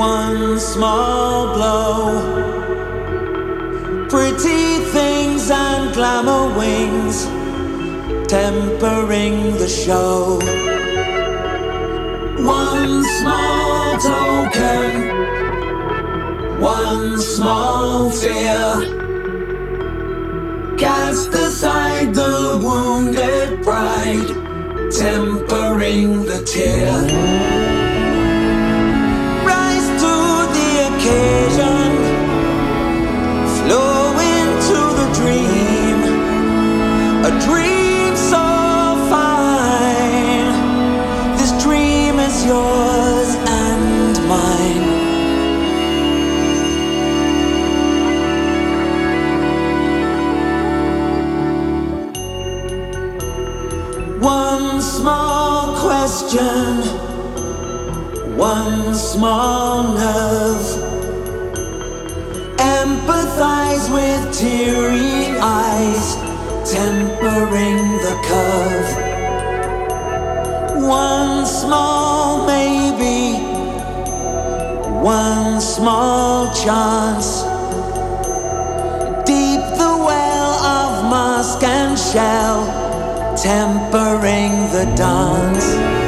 one small blow. Pretty things and glamour wings tempering the show. One small token, one small fear. Cast aside the wounded pride, tempering the tear. small love. Empathize with teary eyes, tempering the curve. One small maybe, one small chance. Deep the well of mask and shell, tempering the dance.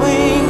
going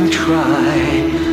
to try.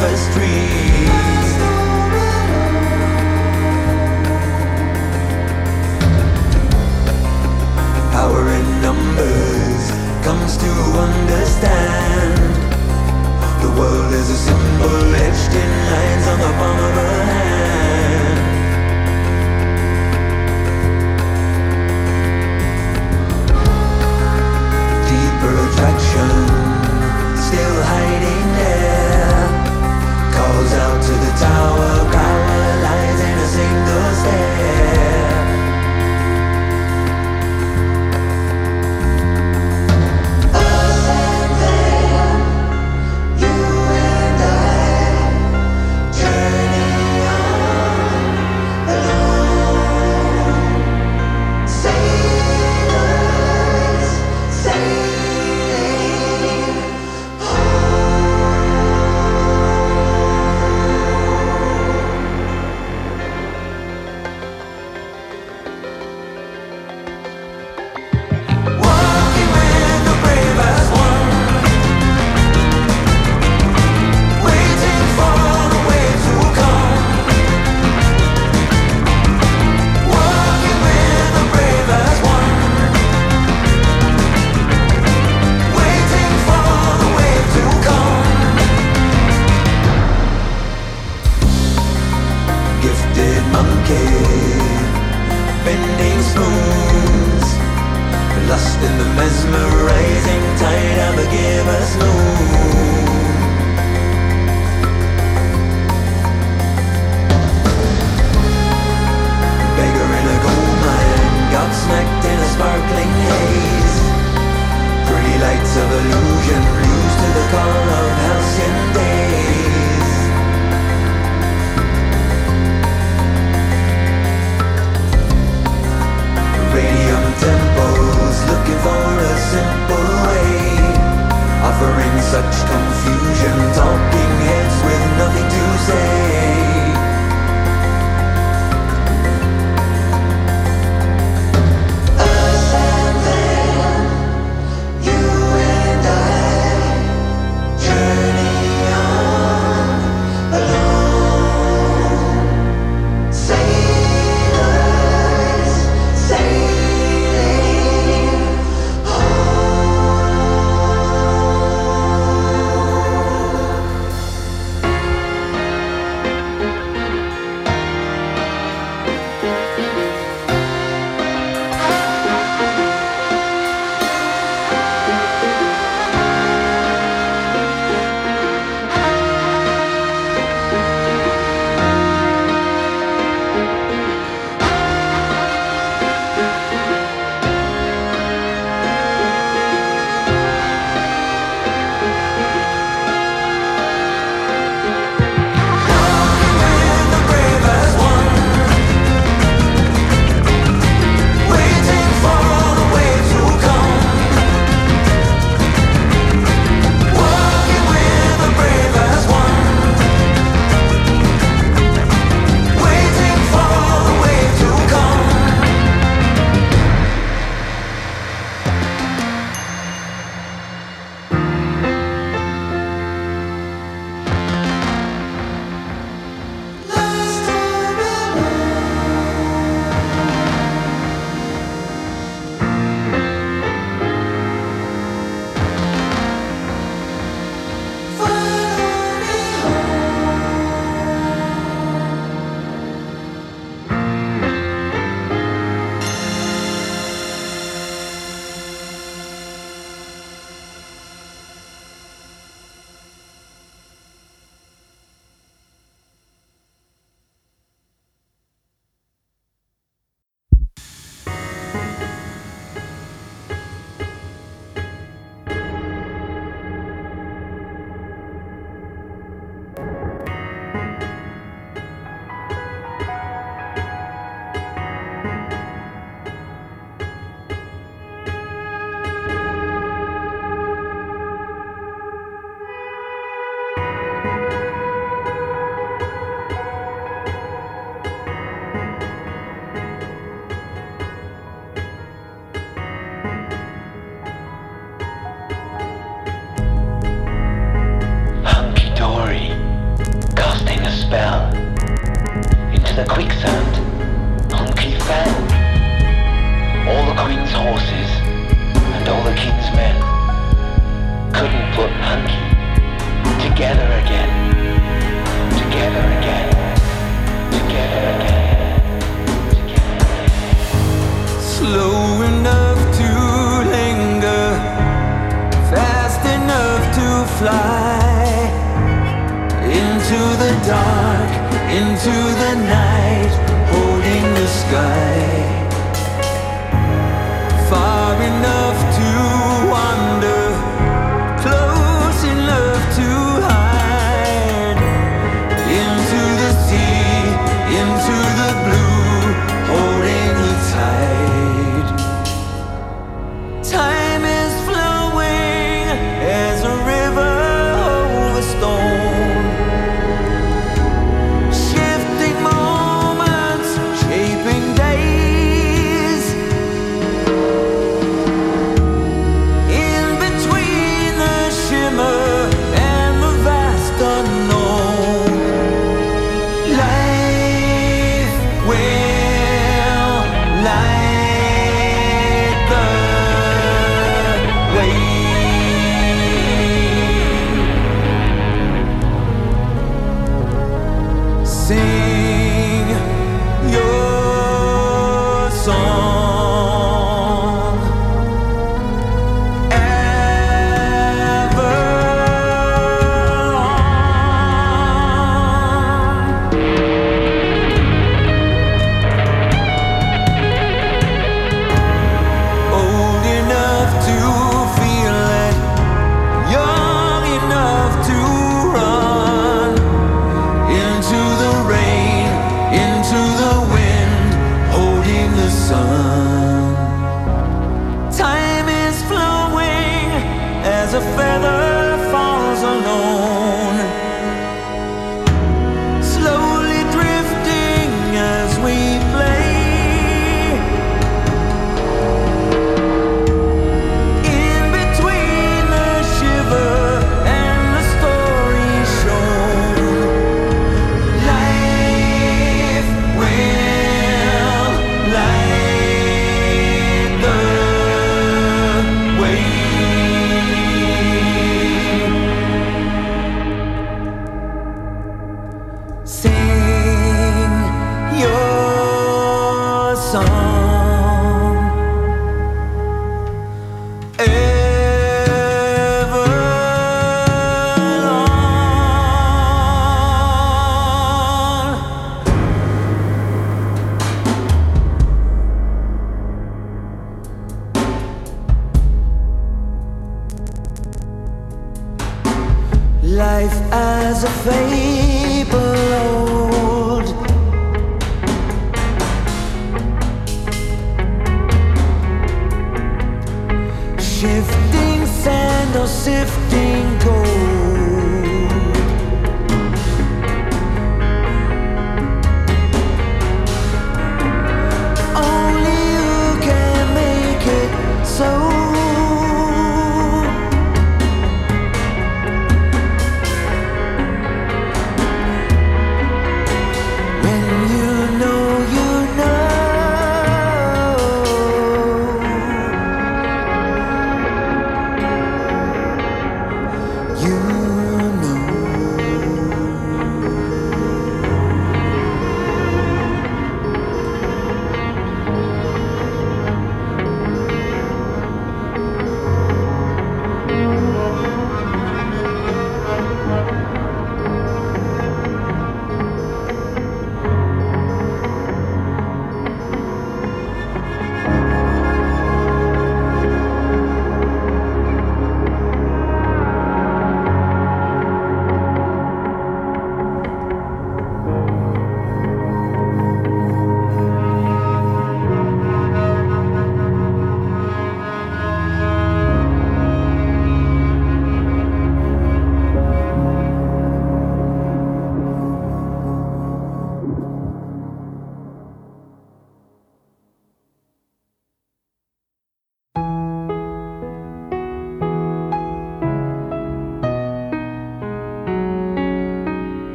Halcyon days.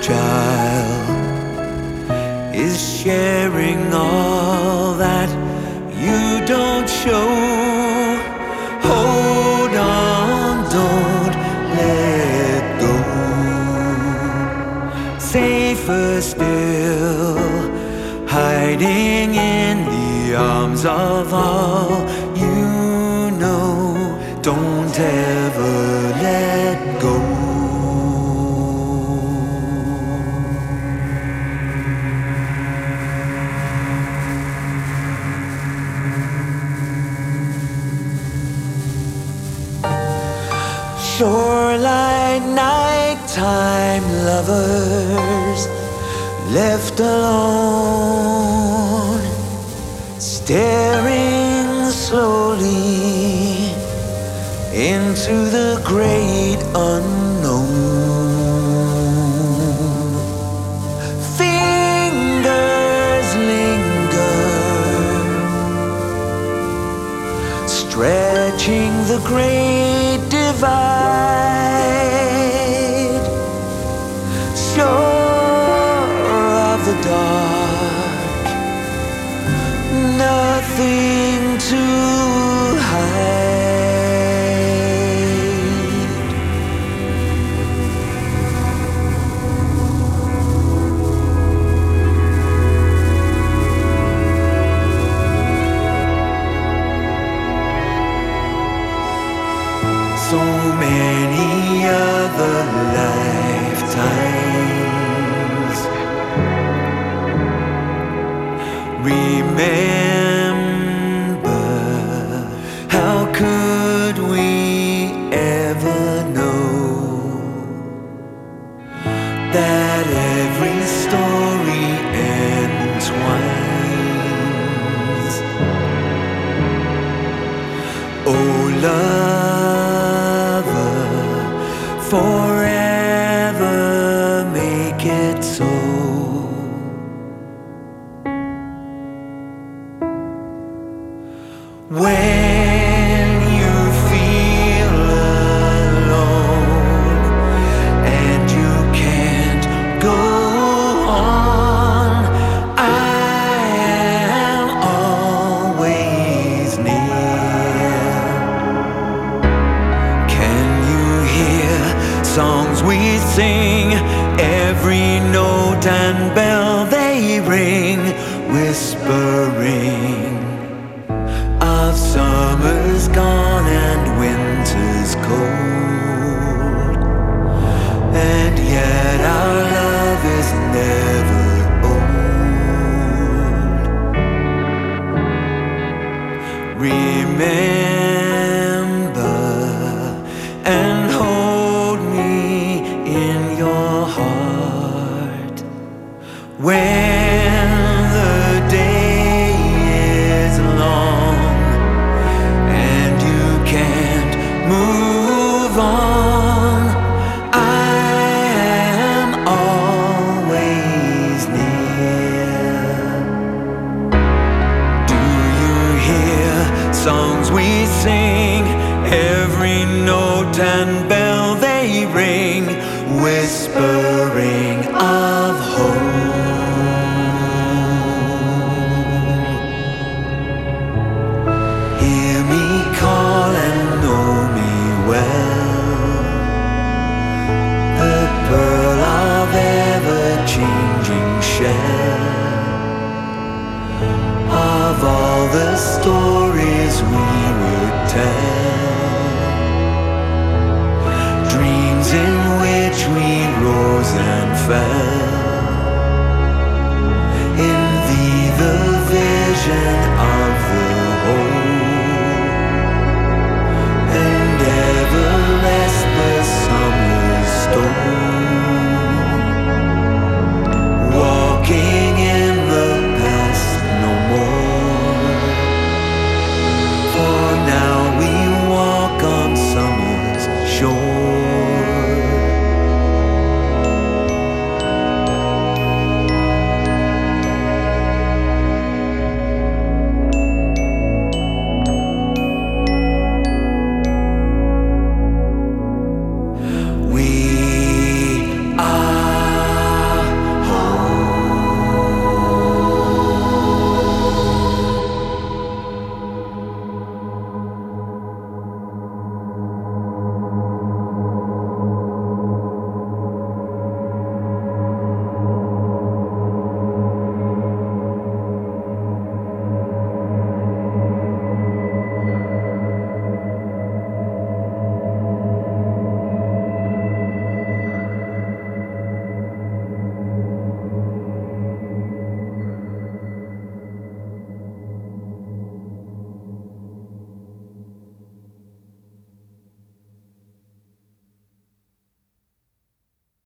child is sharing all that you don't show. time lovers left alone, staring slowly into the great unknown. Fingers linger, stretching the great. nothing to whispering of summer's gone.